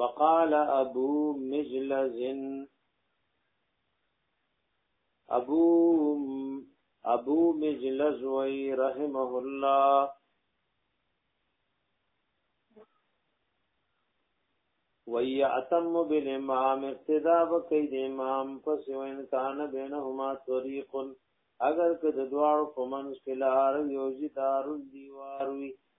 وقال ابو مجلز ابو ابو مجلز وی رحمه الله ويعتم بالامام اقتداء وکي د امام پس وین کان بینهما طریق اگر که د دوار په منځ کې لار یو جدار دیوار وي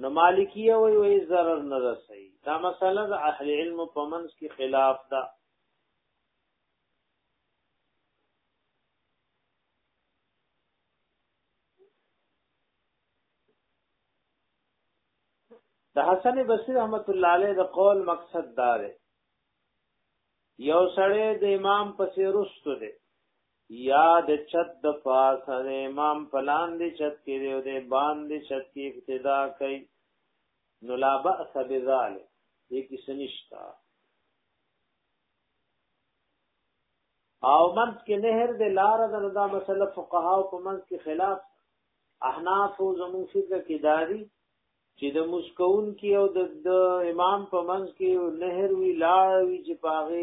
نو مالکیه وی وی ضرر نه رسي دا مسله د اهل علم په منځ کې خلاف ده د حسن بصری رحمت الله علیه د قول مقصد دار یو سړی د امام پسې رستو دی یا د چت د پاسه د امام پلان دی چت کې دی او د باندې چت کې ابتدا کوي نو لا باس بذلک دې کې سنشتا او منځ کې نهر د لار د دا مسله فقها او په منځ کې خلاف احناف او زمون فقه کې داري چې د مسکون کې او د امام په منځ کې نهر وی لار وی چې پاغه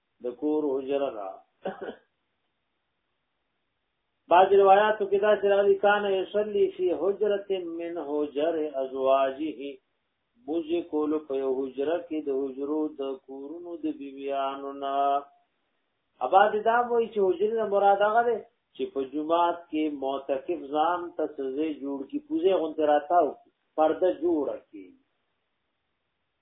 د کور حجره دا بعض روایاتو کې دا چې راغلي کان یصلی فی حجرۃ من حجر ازواجه بوجه کول په یو حجره کې د حجرو د کورونو د بیبیانو نه اباد دا وایي چې حجره نه مراد هغه ده چې په جمعات کې معتکف ځان ته سزه جوړ کی پوزه غونته راتاو پرده جوړ کی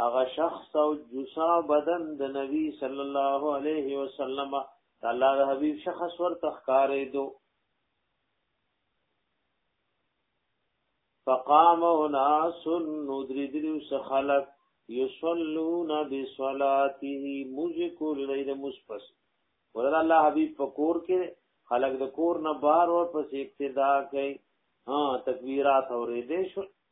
هغه شخص او جسا بدن د نبی صلی الله علیه وسلم تعالی د حبیب شخص ورته ښکارې دو فقام ناس ندردلو سخلق یصلون بصلاته مجکو لید مسپس ورته الله حبیب پکور کې خلق د کور نه بار ور پس اقتدا کوي ها تکبیرات اورې دې شو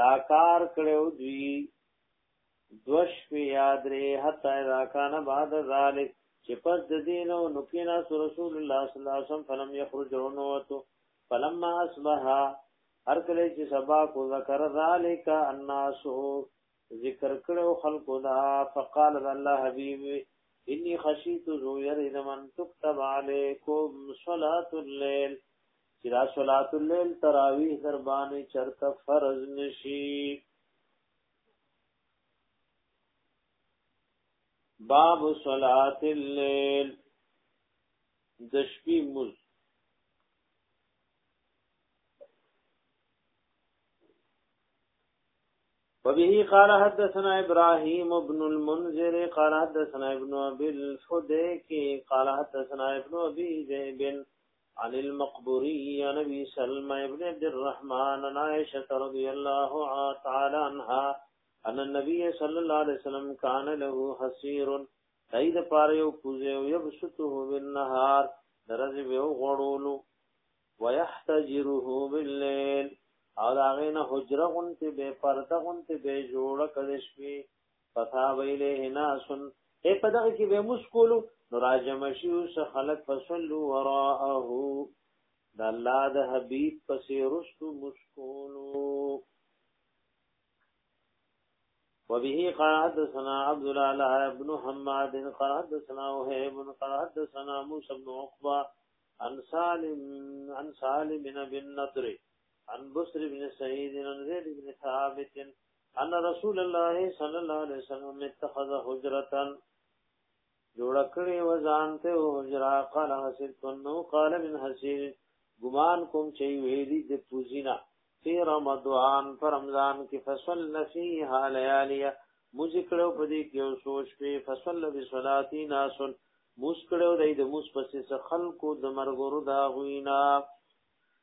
دا کار کړو دوی دوش فی یادره حتی اذا کان بعد ذلک چې پس د دین او نکینا رسول الله صلی الله علیه وسلم فلم یخرج رنوتو فلما اصبح هر کله چې سبا کو ذکر ذلک الناس ذکر کړو خلق دا فقال الله حبیب انی خشیت زو یریدم ان تكتب علیکم صلاۃ الليل چې دا صلات الليل تراویح در باندې چرته فرض نشي باب صلات الليل د شپې مز وبه قال حدثنا ابراهيم بن المنذر قال حدثنا ابن ابي الفديك قال حدثنا ابن ابي ذئب عن المقبوري عن ابي سلمة ابن عبد الرحمن عن عائشة رضي الله تعالى عنها ان النبي صلى الله عليه وسلم كان له حصير تايد پار یو کوزه او يبسطه بالنهار درز به غړولو ويحتجره بالليل او داغه نه حجره غونته به پرده غونته به جوړه کړې شپې فثاب الیه ناس اے په دغه کې به مسکولو نو راجم شیو سه خلق فصلوا وراءه د الله د حبیب پسې رستو مسکولو وبه قال حدثنا عبد الله بن حماد قال حدثنا وهيب قال حدثنا موسى بن عقبه عن سالم عن سالم بن النضر عن بصر بن سعيد عن زيد بن ثابت ان رسول الله صلی الله علیه وسلم اتخذ حجرتا جوړ کړي و ځان ته حجرا قال حسن تنو قال من حسین ګمان کوم چې ویری د پوزینا فی رمضان پر رمضان کې فصل فیها لیالیا مذکرو پدې کې او سوچ په فصل به صلاتی ناسن مسکړو دای د موس پسې خلکو د مرګورو دا غوینا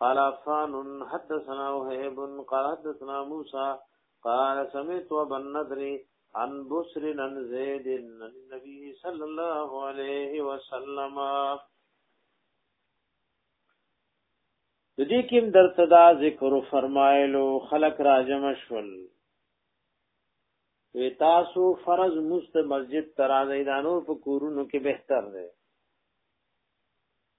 قال عفان حدثنا وهيب قال حدثنا موسى قال سمعت ابن النضر عن بسر عن زيد النبي صلى الله عليه وسلم د دې کوم درته دا ذکر فرمایلو خلق راجم شول وی تاسو فرض مست مسجد ترازی دانو په کورونو کې بهتر دی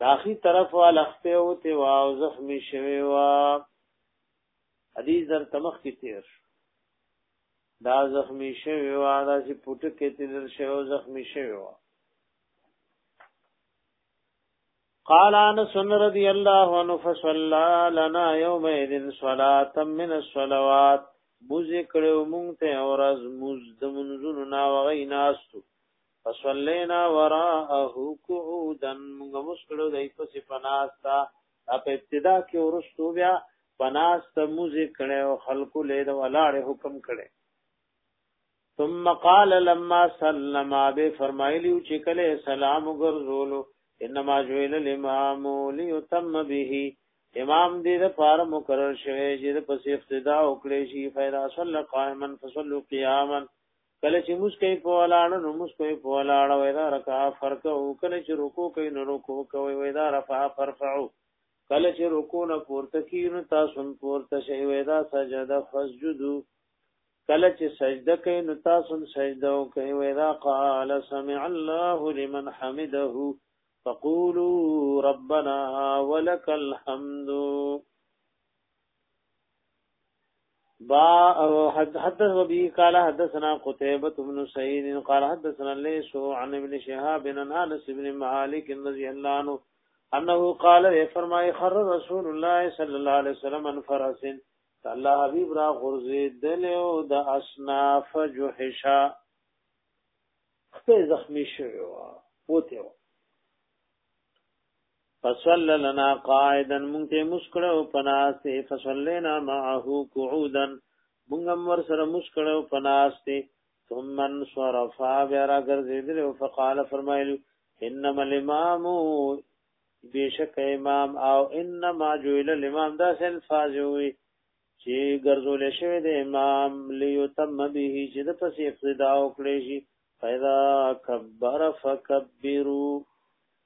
داخی طرف والخته او ته واو زخمی شوی وا حدیث در تمخ کی تیر شو دا زخمی شوی وا دا چې پټه کې تیر شو زخمی شوی وا قال انس رضی الله عنه فصلى لنا يومئذ صلاه من الصلوات موزه کړو مونږ ته اورز موز د منزونو نا وغی ناستو فصلینا وراءه قعودا موږ مسکړو دای په سپناستا په ابتدا کې ورستو بیا پناستا موږ کړه او خلکو له د ولاړ حکم کړه ثم قال لما سلم به فرمایلی چې کله سلام ګرځولو انما جویل الامام ليتم به امام دې د پار مقرر شوی چې د پس اقتدا وکړي شي فیدا صلی قائما فصلوا قیاما کله چې موږ کوي په ولاړ نو موږ کوي په ولاړ وې دا رکع فرق او کله چې رکوع کوي نو رکوع کوي وې دا رفع فرفعو کله چې رکوع نه پورته کیږي نو تاسو هم پورته شئ وې دا سجده فسجدو کله چې سجده کوي نو تاسو هم سجده کوي وې دا قال سمع الله لمن حمده فقولوا ربنا ولك الحمد با حدث وبي قال حدثنا قتيبة بن سعيد قال حدثنا ليس عن ابن شهاب عن انس بن مالك رضي الله عنه انه قال فرمای خر رسول الله صلى الله عليه وسلم ان فرسن الله حبيب را غرزي دل او د اصناف جحشا خپل زخمی شوی و پوته و فصل لنا قاعدا مونږ ته مسکړو پناسته فصلینا معه قعودا مونږ هم ور سره مسکړو پناسته ثم انصرف بیا را ګرځیدل او فقال فرمایلی انما الامام بیشک امام او انما جویل الامام دا سن فاجوی چې ګرځول شوی د امام لیتم به چې د پس اقتدا وکړي شي فاذا كبر فكبروا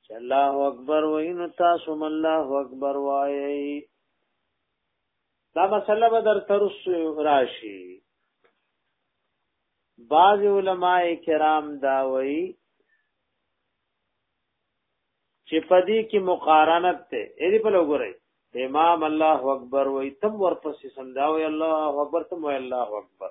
چې الله اکبر وای نو تاسو هم الله اکبر وای دا مسله به در ترس راشي بعض علما کرام دا وای چې پدې کې مقارنت ته اې دې په لګورای امام الله اکبر وای تم ورپسې سمداوي الله اکبر تم وای الله اکبر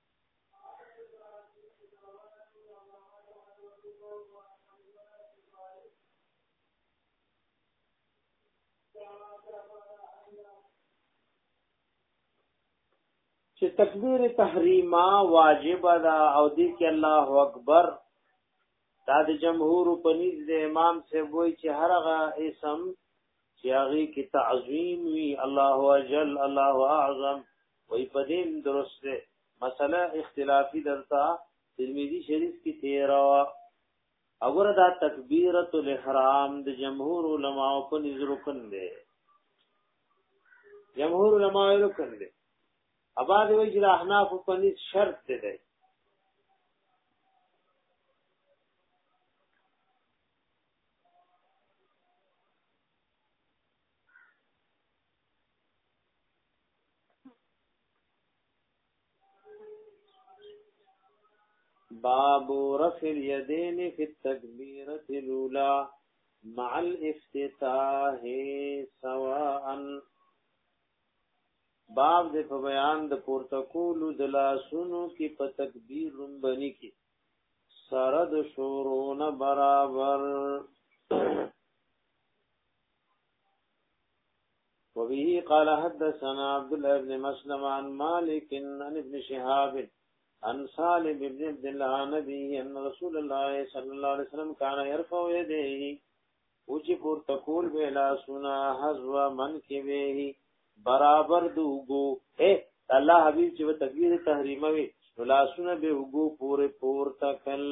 چې تکبیر تحریما واجب ده او دې کې الله اکبر دا د جمهور په نيز د امام سے وای چې هرغه اسم چې هغه کې تعظیم وی الله اجل الله اعظم وای په دې درست ده مسله اختلافي درته ترمذی شریف کې تیروا اگر دا تکبیرۃ الاحرام د جمهور علما په نظر رکن ده جمهور علما یې رکن ده ابا دې وی چې احناف په نس شرط ده باب رفع اليدين في التكبيرة الأولى مع الافتتاح سواء باب د په بیان د پورته کولو د لاسونو کې په تکبیر رومبني کې سره د شورونه برابر وبه قال حدثنا عبد الله بن مسلم عن مالك عن ابن شهاب عن سالم بن عبد الله عن نبيه ان رسول الله صلى الله عليه وسلم كان يرفع يديه اوچی پور تکول بیلا سنا حزو من کی بیهی برابر دو گو اے الله حبیب چې تکبیر تحریمه وی لاسونه به وګو پورې پور تکل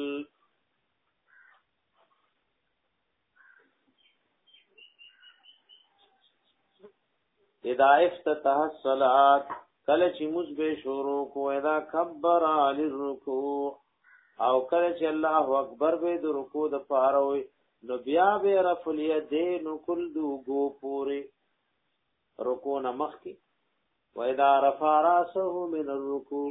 اذا افتتحت صلات کله چې موږ به شروع کو اذا کبر علی الرکوع او کله چې الله اکبر به د رکوع د پاره وي نو بیا به رفع الیدین کل دو گو پوری رکوع نمخ کی و اذا رفع راسه من الرکوع